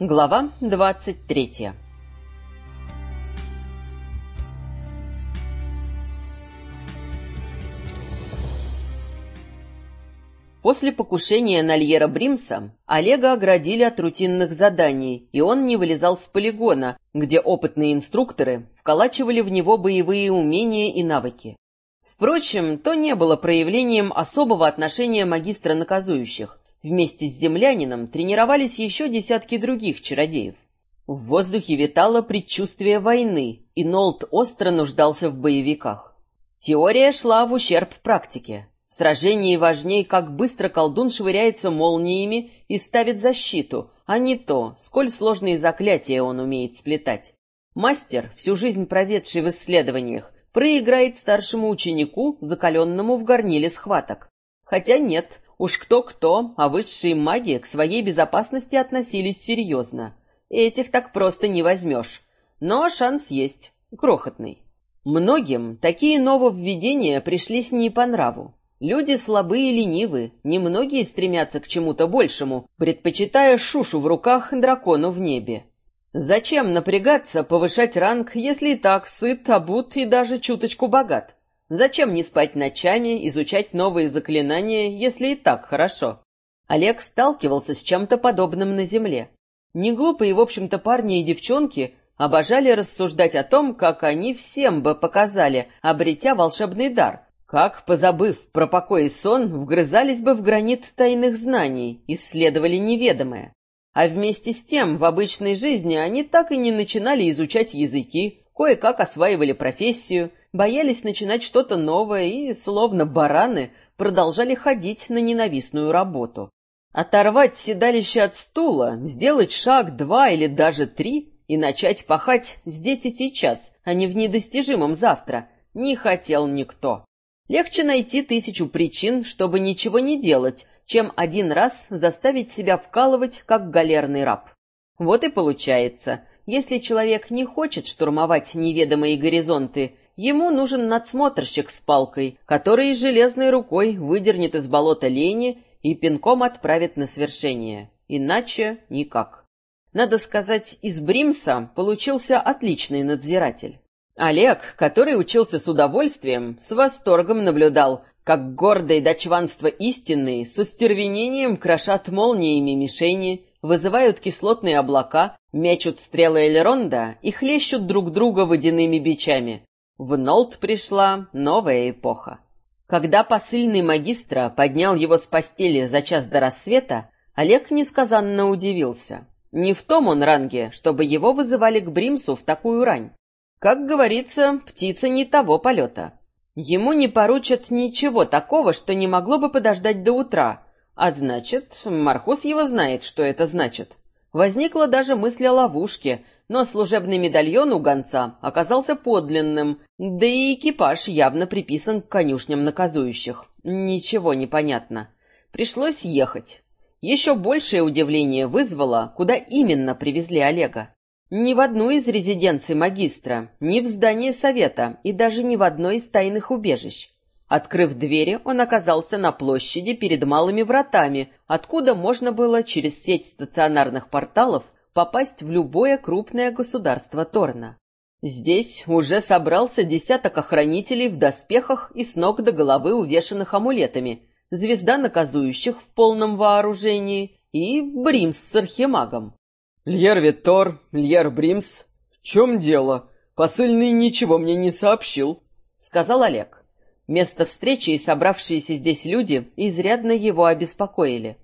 Глава двадцать третья После покушения на Льера Бримса Олега оградили от рутинных заданий, и он не вылезал с полигона, где опытные инструкторы вколачивали в него боевые умения и навыки. Впрочем, то не было проявлением особого отношения магистра наказующих. Вместе с землянином тренировались еще десятки других чародеев. В воздухе витало предчувствие войны, и Нолт остро нуждался в боевиках. Теория шла в ущерб практике. В сражении важнее, как быстро колдун швыряется молниями и ставит защиту, а не то, сколь сложные заклятия он умеет сплетать. Мастер, всю жизнь проведший в исследованиях, проиграет старшему ученику, закаленному в горниле схваток. Хотя нет, Уж кто-кто, а высшие маги к своей безопасности относились серьезно. Этих так просто не возьмешь. Но шанс есть, крохотный. Многим такие нововведения пришлись не по нраву. Люди слабые и ленивы, немногие стремятся к чему-то большему, предпочитая шушу в руках дракону в небе. Зачем напрягаться, повышать ранг, если и так сыт, обут и даже чуточку богат? Зачем не спать ночами, изучать новые заклинания, если и так хорошо? Олег сталкивался с чем-то подобным на земле. Неглупые, в общем-то, парни и девчонки обожали рассуждать о том, как они всем бы показали, обретя волшебный дар, как, позабыв про покой и сон, вгрызались бы в гранит тайных знаний, исследовали неведомое. А вместе с тем в обычной жизни они так и не начинали изучать языки, кое-как осваивали профессию, боялись начинать что-то новое и, словно бараны, продолжали ходить на ненавистную работу. Оторвать седалище от стула, сделать шаг два или даже три и начать пахать здесь и сейчас, а не в недостижимом завтра, не хотел никто. Легче найти тысячу причин, чтобы ничего не делать, чем один раз заставить себя вкалывать, как галерный раб. Вот и получается, если человек не хочет штурмовать неведомые горизонты Ему нужен надсмотрщик с палкой, который железной рукой выдернет из болота лени и пинком отправит на свершение. Иначе никак. Надо сказать, из Бримса получился отличный надзиратель. Олег, который учился с удовольствием, с восторгом наблюдал, как гордые дочванство истинные со стервенением крошат молниями мишени, вызывают кислотные облака, мечут стрелы Элеронда и хлещут друг друга водяными бичами. В Нолт пришла новая эпоха. Когда посыльный магистра поднял его с постели за час до рассвета, Олег несказанно удивился. Не в том он ранге, чтобы его вызывали к Бримсу в такую рань. Как говорится, птица не того полета. Ему не поручат ничего такого, что не могло бы подождать до утра, а значит, Мархус его знает, что это значит. Возникла даже мысль о ловушке, но служебный медальон у гонца оказался подлинным, да и экипаж явно приписан к конюшням наказующих. Ничего не понятно. Пришлось ехать. Еще большее удивление вызвало, куда именно привезли Олега. Ни в одну из резиденций магистра, ни в здании совета и даже ни в одной из тайных убежищ. Открыв двери, он оказался на площади перед малыми вратами, откуда можно было через сеть стационарных порталов попасть в любое крупное государство Торна. Здесь уже собрался десяток охранителей в доспехах и с ног до головы увешанных амулетами, звезда наказующих в полном вооружении и Бримс с архимагом. «Льер Витор, Льер Бримс, в чем дело? Посыльный ничего мне не сообщил», — сказал Олег. Место встречи и собравшиеся здесь люди изрядно его обеспокоили.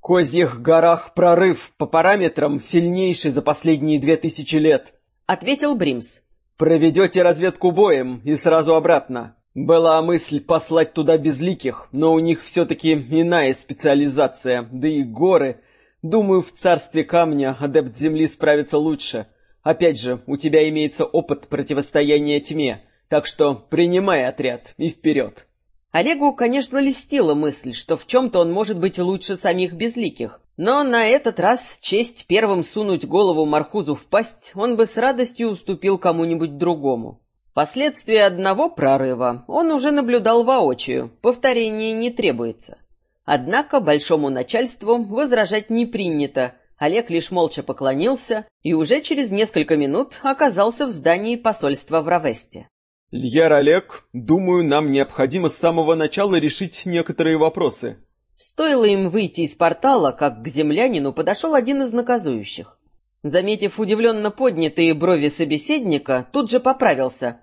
Козьих горах прорыв по параметрам сильнейший за последние две тысячи лет», — ответил Бримс. «Проведете разведку боем и сразу обратно. Была мысль послать туда безликих, но у них все-таки иная специализация, да и горы. Думаю, в царстве камня адепт земли справится лучше. Опять же, у тебя имеется опыт противостояния тьме, так что принимай отряд и вперед». Олегу, конечно, листила мысль, что в чем-то он может быть лучше самих безликих. Но на этот раз честь первым сунуть голову Мархузу в пасть он бы с радостью уступил кому-нибудь другому. Последствия одного прорыва он уже наблюдал воочию, повторения не требуется. Однако большому начальству возражать не принято, Олег лишь молча поклонился и уже через несколько минут оказался в здании посольства в Равесте. «Льер Олег, думаю, нам необходимо с самого начала решить некоторые вопросы». Стоило им выйти из портала, как к землянину подошел один из наказующих. Заметив удивленно поднятые брови собеседника, тут же поправился.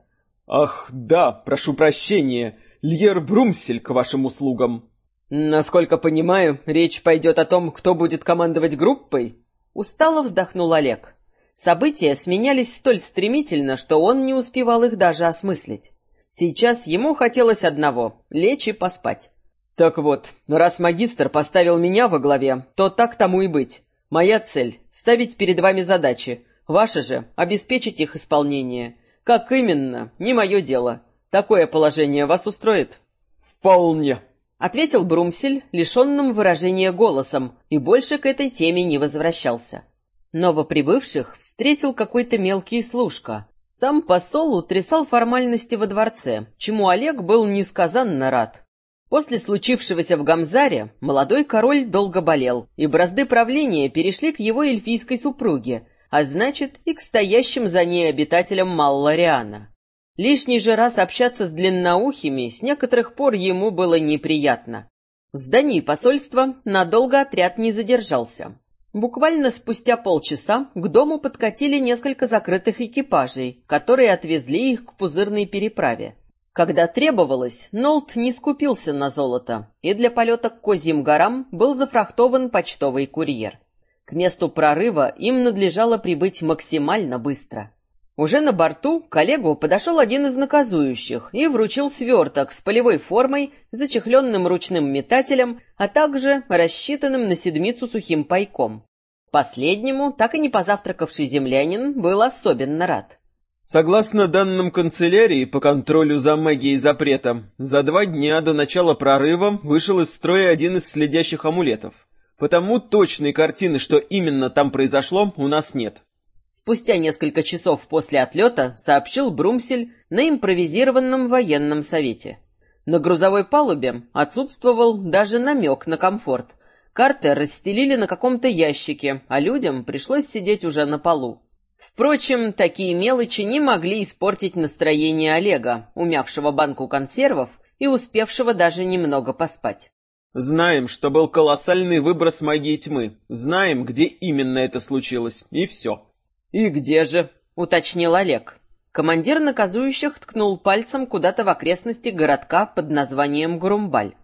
«Ах, да, прошу прощения, Льер Брумсель к вашим услугам». «Насколько понимаю, речь пойдет о том, кто будет командовать группой?» Устало вздохнул Олег. События сменялись столь стремительно, что он не успевал их даже осмыслить. Сейчас ему хотелось одного — лечь и поспать. «Так вот, раз магистр поставил меня во главе, то так тому и быть. Моя цель — ставить перед вами задачи, ваша же — обеспечить их исполнение. Как именно, не мое дело. Такое положение вас устроит?» «Вполне», — ответил Брумсель, лишенным выражения голосом, и больше к этой теме не возвращался. Новоприбывших встретил какой-то мелкий служка. Сам посол утрясал формальности во дворце, чему Олег был несказанно рад. После случившегося в Гамзаре молодой король долго болел, и бразды правления перешли к его эльфийской супруге, а значит и к стоящим за ней обитателям Маллариана. Лишний же раз общаться с длинноухими с некоторых пор ему было неприятно. В здании посольства надолго отряд не задержался. Буквально спустя полчаса к дому подкатили несколько закрытых экипажей, которые отвезли их к пузырной переправе. Когда требовалось, Нолт не скупился на золото, и для полета к Козьим горам был зафрахтован почтовый курьер. К месту прорыва им надлежало прибыть максимально быстро. Уже на борту к Олегу подошел один из наказующих и вручил сверток с полевой формой, зачехленным ручным метателем, а также рассчитанным на седмицу сухим пайком. Последнему, так и не позавтракавший землянин, был особенно рад. Согласно данным канцелярии по контролю за магией запрета, за два дня до начала прорыва вышел из строя один из следящих амулетов. Потому точной картины, что именно там произошло, у нас нет. Спустя несколько часов после отлета сообщил Брумсель на импровизированном военном совете. На грузовой палубе отсутствовал даже намек на комфорт. Карты расстелили на каком-то ящике, а людям пришлось сидеть уже на полу. Впрочем, такие мелочи не могли испортить настроение Олега, умявшего банку консервов и успевшего даже немного поспать. «Знаем, что был колоссальный выброс магии тьмы. Знаем, где именно это случилось. И все. «И где же?» — уточнил Олег. Командир наказующих ткнул пальцем куда-то в окрестности городка под названием Грумбаль.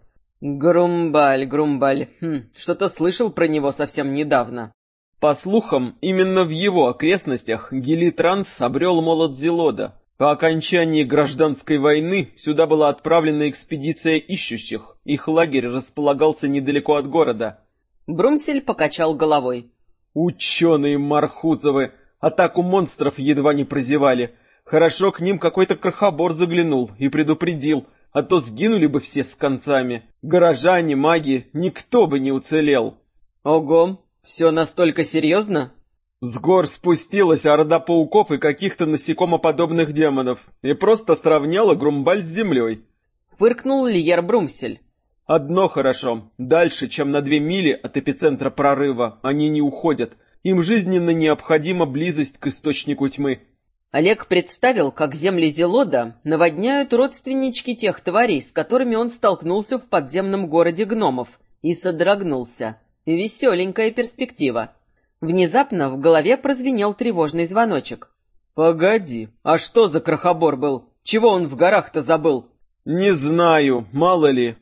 «Грумбаль, Грумбаль. Хм, что-то слышал про него совсем недавно». По слухам, именно в его окрестностях Гелитранс обрел молот Зелода. По окончании гражданской войны сюда была отправлена экспедиция ищущих. Их лагерь располагался недалеко от города. Брумсель покачал головой. «Ученые Мархузовы! Атаку монстров едва не прозевали. Хорошо к ним какой-то крохобор заглянул и предупредил, а то сгинули бы все с концами. Горожане, маги, никто бы не уцелел. Ого, все настолько серьезно? С гор спустилась орда пауков и каких-то насекомоподобных демонов и просто сравняла Грумбаль с землей. Фыркнул Лиер Брумсель. Одно хорошо. Дальше, чем на две мили от эпицентра прорыва, они не уходят, им жизненно необходима близость к источнику тьмы. Олег представил, как земли Зелода наводняют родственнички тех тварей, с которыми он столкнулся в подземном городе гномов, и содрогнулся. Веселенькая перспектива. Внезапно в голове прозвенел тревожный звоночек. «Погоди, а что за крохобор был? Чего он в горах-то забыл?» «Не знаю, мало ли».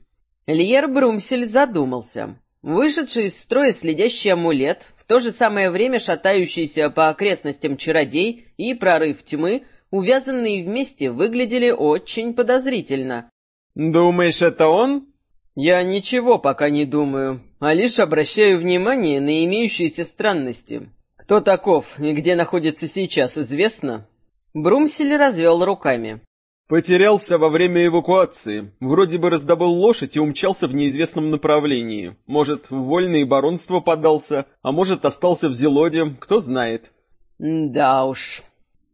Льер Брумсель задумался. Вышедший из строя следящий амулет, в то же самое время шатающийся по окрестностям чародей и прорыв тьмы, увязанные вместе, выглядели очень подозрительно. «Думаешь, это он?» «Я ничего пока не думаю, а лишь обращаю внимание на имеющиеся странности. Кто таков и где находится сейчас, известно?» Брумсель развел руками. Потерялся во время эвакуации. Вроде бы раздобыл лошадь и умчался в неизвестном направлении. Может, в вольное баронство подался, а может, остался в Зелоде, кто знает. Да уж.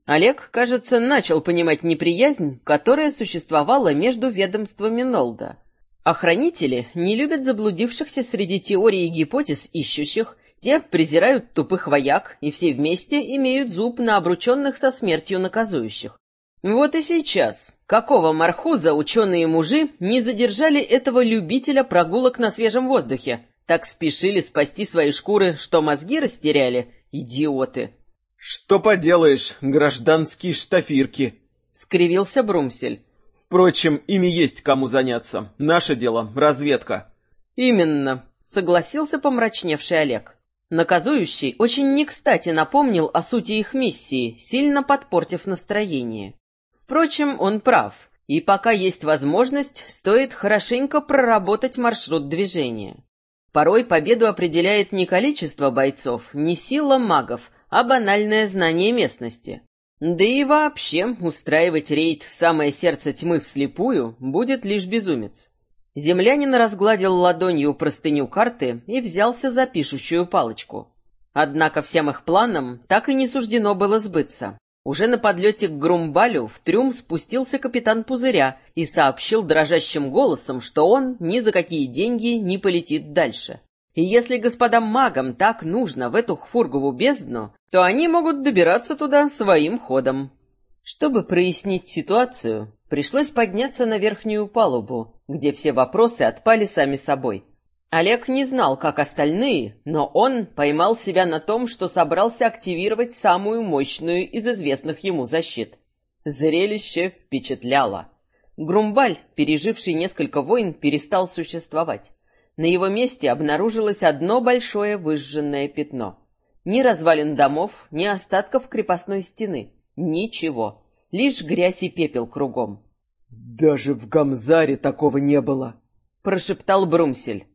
Олег, кажется, начал понимать неприязнь, которая существовала между ведомствами Нолда. Охранители не любят заблудившихся среди теорий и гипотез ищущих Те презирают тупых вояк и все вместе имеют зуб на обрученных со смертью наказующих. Вот и сейчас. Какого мархуза ученые-мужи не задержали этого любителя прогулок на свежем воздухе? Так спешили спасти свои шкуры, что мозги растеряли? Идиоты! «Что поделаешь, гражданские штафирки!» — скривился Брумсель. «Впрочем, ими есть кому заняться. Наше дело — разведка». «Именно», — согласился помрачневший Олег. Наказующий очень не кстати напомнил о сути их миссии, сильно подпортив настроение. Впрочем, он прав, и пока есть возможность, стоит хорошенько проработать маршрут движения. Порой победу определяет не количество бойцов, не сила магов, а банальное знание местности. Да и вообще, устраивать рейд в самое сердце тьмы вслепую будет лишь безумец. Землянин разгладил ладонью простыню карты и взялся за пишущую палочку. Однако всем их планам так и не суждено было сбыться. Уже на подлете к Грумбалю в трюм спустился капитан Пузыря и сообщил дрожащим голосом, что он ни за какие деньги не полетит дальше. И если господам магам так нужно в эту хфургову бездну, то они могут добираться туда своим ходом. Чтобы прояснить ситуацию, пришлось подняться на верхнюю палубу, где все вопросы отпали сами собой. Олег не знал, как остальные, но он поймал себя на том, что собрался активировать самую мощную из известных ему защит. Зрелище впечатляло. Грумбаль, переживший несколько войн, перестал существовать. На его месте обнаружилось одно большое выжженное пятно. Ни развалин домов, ни остатков крепостной стены. Ничего. Лишь грязь и пепел кругом. «Даже в Гамзаре такого не было», — прошептал Брумсель.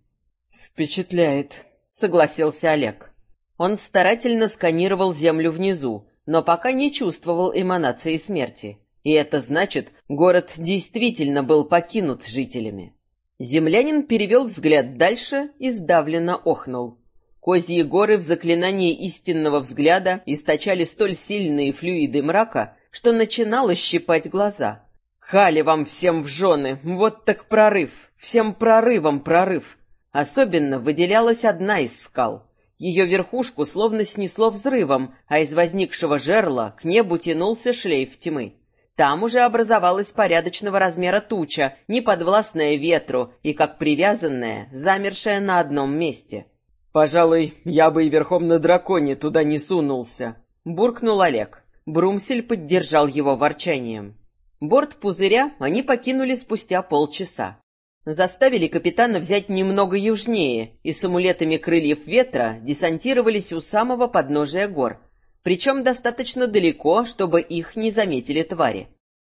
«Впечатляет», — согласился Олег. Он старательно сканировал землю внизу, но пока не чувствовал эманации смерти. И это значит, город действительно был покинут жителями. Землянин перевел взгляд дальше и сдавленно охнул. Козьи горы в заклинании истинного взгляда источали столь сильные флюиды мрака, что начинало щипать глаза. «Хали вам всем в жены! Вот так прорыв! Всем прорывом прорыв!» Особенно выделялась одна из скал. Ее верхушку словно снесло взрывом, а из возникшего жерла к небу тянулся шлейф тьмы. Там уже образовалась порядочного размера туча, неподвластная ветру и, как привязанная, замершая на одном месте. «Пожалуй, я бы и верхом на драконе туда не сунулся», — буркнул Олег. Брумсель поддержал его ворчанием. Борт пузыря они покинули спустя полчаса. Заставили капитана взять немного южнее и с амулетами крыльев ветра десантировались у самого подножия гор, причем достаточно далеко, чтобы их не заметили твари.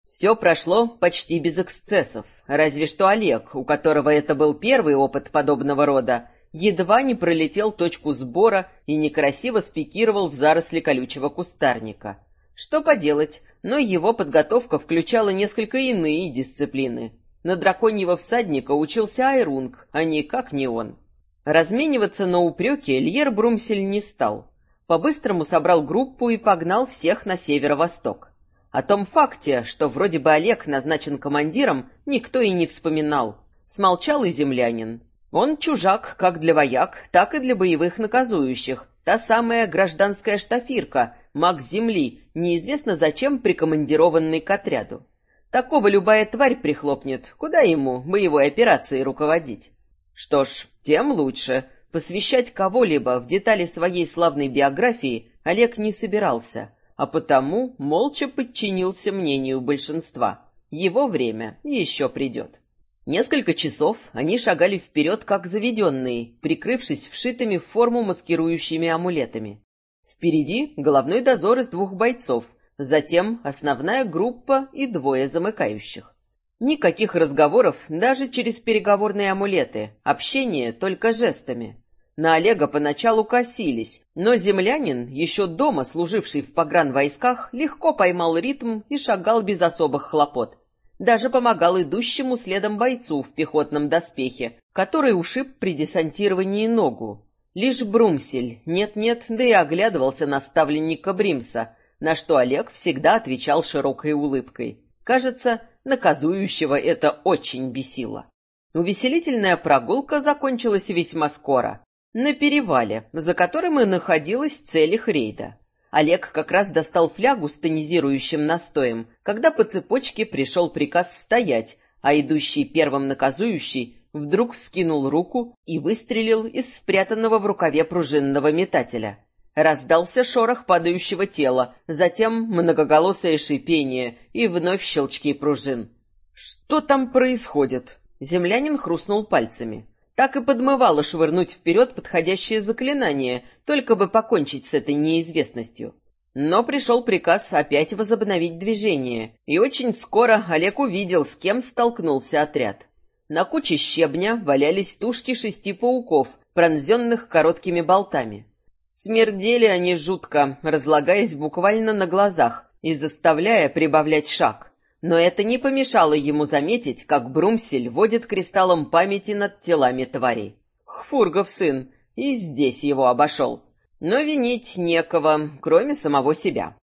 Все прошло почти без эксцессов, разве что Олег, у которого это был первый опыт подобного рода, едва не пролетел точку сбора и некрасиво спикировал в заросли колючего кустарника. Что поделать, но его подготовка включала несколько иные дисциплины. На драконьего всадника учился Айрунг, а никак не он. Размениваться на упреки Льер Брумсель не стал. По-быстрому собрал группу и погнал всех на северо-восток. О том факте, что вроде бы Олег назначен командиром, никто и не вспоминал. Смолчал и землянин. Он чужак как для вояк, так и для боевых наказующих. Та самая гражданская штафирка, маг земли, неизвестно зачем прикомандированный к отряду. Такого любая тварь прихлопнет. Куда ему боевой операцией руководить? Что ж, тем лучше. Посвящать кого-либо в детали своей славной биографии Олег не собирался, а потому молча подчинился мнению большинства. Его время еще придет. Несколько часов они шагали вперед, как заведенные, прикрывшись вшитыми в форму маскирующими амулетами. Впереди головной дозор из двух бойцов — Затем основная группа и двое замыкающих. Никаких разговоров даже через переговорные амулеты, общение только жестами. На Олега поначалу косились, но землянин, еще дома служивший в погранвойсках, легко поймал ритм и шагал без особых хлопот. Даже помогал идущему следом бойцу в пехотном доспехе, который ушиб при десантировании ногу. Лишь Брумсель, нет-нет, да и оглядывался на ставленника Бримса, на что Олег всегда отвечал широкой улыбкой. Кажется, наказующего это очень бесило. Увеселительная прогулка закончилась весьма скоро. На перевале, за которым и находилась цель их рейда. Олег как раз достал флягу с тонизирующим настоем, когда по цепочке пришел приказ стоять, а идущий первым наказующий вдруг вскинул руку и выстрелил из спрятанного в рукаве пружинного метателя. Раздался шорох падающего тела, затем многоголосое шипение и вновь щелчки пружин. «Что там происходит?» Землянин хрустнул пальцами. Так и подмывало швырнуть вперед подходящее заклинание, только бы покончить с этой неизвестностью. Но пришел приказ опять возобновить движение, и очень скоро Олег увидел, с кем столкнулся отряд. На куче щебня валялись тушки шести пауков, пронзенных короткими болтами. Смердели они жутко, разлагаясь буквально на глазах и заставляя прибавлять шаг. Но это не помешало ему заметить, как Брумсель водит кристаллом памяти над телами тварей. Хфургов сын, и здесь его обошел. Но винить некого, кроме самого себя.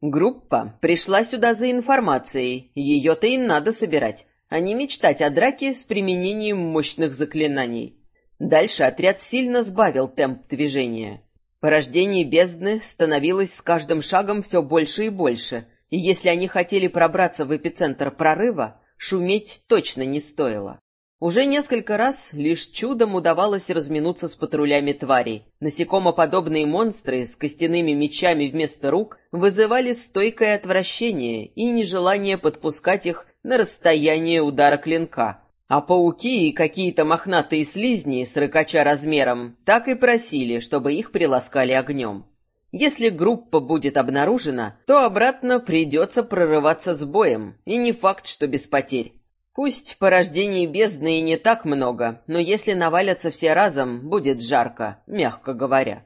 Группа пришла сюда за информацией, ее-то и надо собирать, а не мечтать о драке с применением мощных заклинаний. Дальше отряд сильно сбавил темп движения. Порождение бездны становилось с каждым шагом все больше и больше, и если они хотели пробраться в эпицентр прорыва, шуметь точно не стоило. Уже несколько раз лишь чудом удавалось разминуться с патрулями тварей. Насекомоподобные монстры с костяными мечами вместо рук вызывали стойкое отвращение и нежелание подпускать их на расстояние удара клинка. А пауки и какие-то мохнатые слизни с рыкача размером так и просили, чтобы их приласкали огнем. Если группа будет обнаружена, то обратно придется прорываться с боем, и не факт, что без потерь. Пусть порождений бездны и не так много, но если навалятся все разом, будет жарко, мягко говоря.